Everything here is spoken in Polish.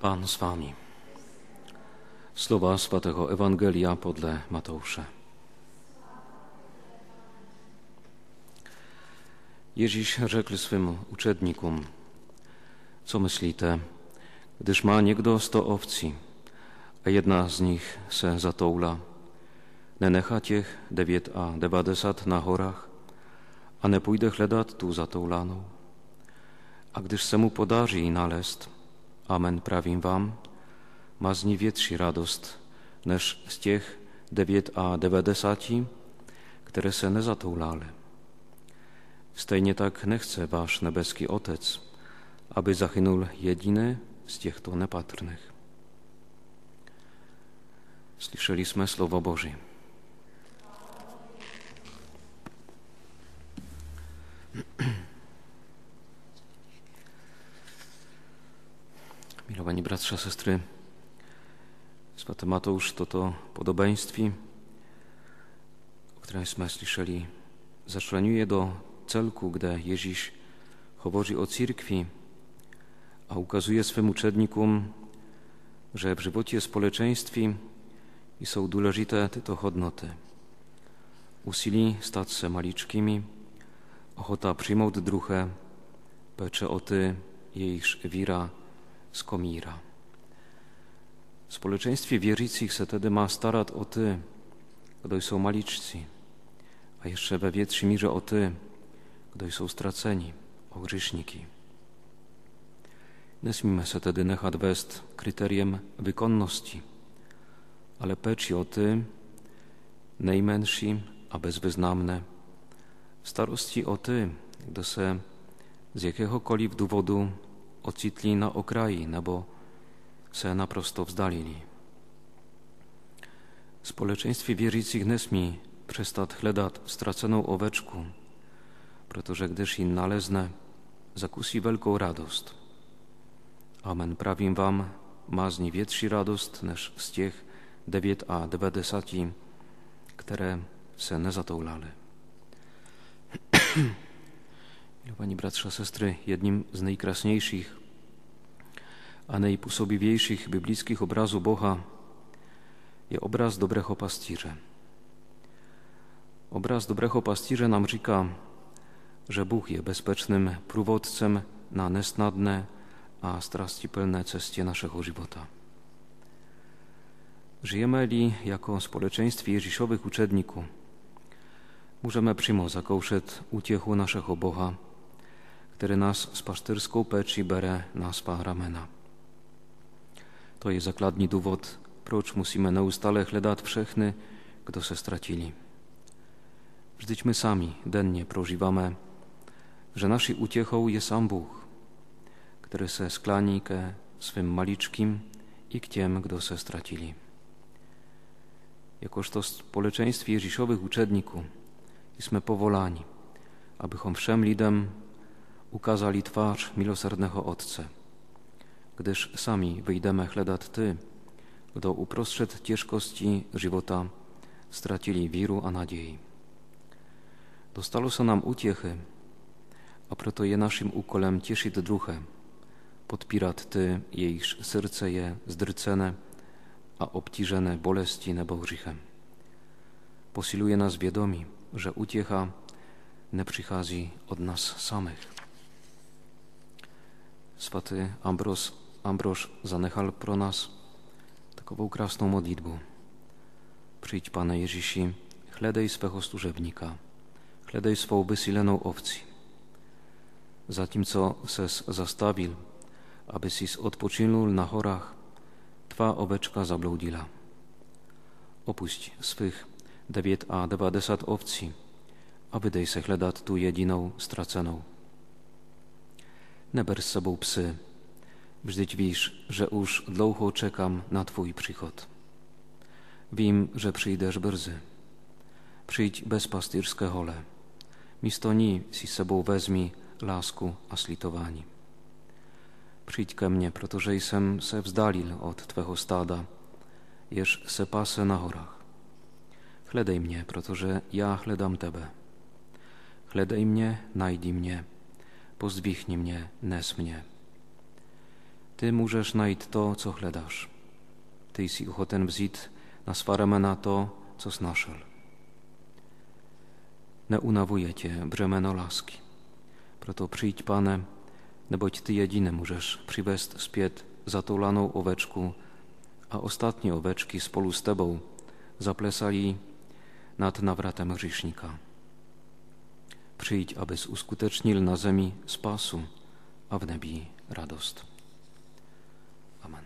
Pan z wami. Słowa Świętego Ewangelia podle Mateusza. Jeziś rzekł swym uczednikom, co myślite, gdyż ma niekdo sto owci, a jedna z nich se zatoula, ne nechatiech devět a devadesat na horách a ne půjde hledat tu zatoulanou. A když se mu podaří nalézt, amen má z ní větší radost, než z těch devět a devadesati, které se nezatoulaly. Stejně tak nechce váš nebeský Otec, aby zachynul jediný z těchto nepatrných. Slyšeli jsme slovo Boží. Milowani bratrze, sestry, Święty Mateusz to to podobeństwi, o którym jsme slyšeli, zaczleniuje do celku, gdy Jeziś mówi o církwi, a ukazuje swym uczednikom, że w żywocie społeczeństwie są důležité tyto hodnoty. Usilí stać se maliczkimi, ochota przyjmout druhé, pecze o ty, jejichž víra skomíra. W społeczeństwie wierzycich se tedy ma starat o ty, gdy są maliczci, a jeszcze we większej mierze o ty, gdy są straceni, o grzeszniki. Nesmíme se tedy nechat vést kryteriem wykonności, ale peči o ty, nejmenší a bezwyznamne, starosti o ty, kdo se z jakiegokoliv důvodu ocitli na okraji nebo se naprosto vzdalili. Społeczeństwie wierzycych nesmí przestać hledat straceną oweczku, protože gdyż in nalezne, zakusi wielką radość. Amen. Prawim wam, ma z niej więtszy radość niż z tych devět a devadesati, które se nezatoulali. Milowani bratrze, sestry, jednym z najkrasniejszych a najpůsobivějších biblických obrazů Boha je obraz dobrého pastýře. Obraz dobrého pastýře nam říká, że Bóg je bezpiecznym průvodcem na nesnadne a strastipełne cestie naszego żywota. Żyjemy li jako społeczeństwie Jezisowych uczedników. Możemy przyjmować zakouszet utiechu naszego Boha, który nas z pasztyrską peczy bere na spa ramena. To jest zakladni dowód, proč musimy neustale hledat wszechny, kto se stracili. Vždyť my sami dennie prożywamy, że naszą uciechą jest Bóg, który se sklani ke swym maliczkim i k tiem, kto se stracili. Jakoż to społeczeństwie Jezisowych uczedników jesteśmy powolani, abychom wszem lidem ukazali twarz milosrdnego Otce, gdyż sami wyjdeme chledat Ty, kto uprostřed ciężkości żywota stracili wiru a nadziei. Dostalo nam uciechy, a proto je naszym ukolem cieszyć druhe, podpirat Ty, jejż serce je zdrcene, a obciżone boleści nebo grzechem. Posiluje nas wiadomi, że utiecha nie przychodzi od nas samych. Swaty Ambros, Ambroż zanechal pro nas takową krasną modlitwę. Przyjdź Pane Jezisi, chledej swego służebnika, chledej swą wysileną owci. Zatim, co ses zastawił, aby sis odpoczynul na chorach, Twa oweczka zabłudila. Opuść swych dewiet a devadesat owci, a wydej se chledat tu jediną straceną. Neber z sobą psy, wżdyć wisz, że już dlouho czekam na Twój przychod. Wiem, że przyjdziesz brzy. Przyjdź bez pastierskie hole. Misto ni si sobą wezmi lasku a slitowani. Przyjdź ke mnie, protože jsem se vzdalil od Twego stada, jeż se pasę na horach. Chledej mnie, protože ja chledam Tebe. Chledej mnie, najdi mnie, pozdwichnij mnie, nes mnie. Ty můžeš najít to, co hledáš. Ty jsi ochoten vzít na svá ramena to, co snašel. Neunawuje Cię brzemieno łaski. Proto przyjdź, Pane, neboť Ty jedyny możesz przywieźć spiet zatulaną oweczku, a ostatnie oweczki z polu z Tebą zaplesali nad nawratem grzesznika. Przyjdź, abyś uskutecznil na zemi spasu, a w nebi radost. Amen.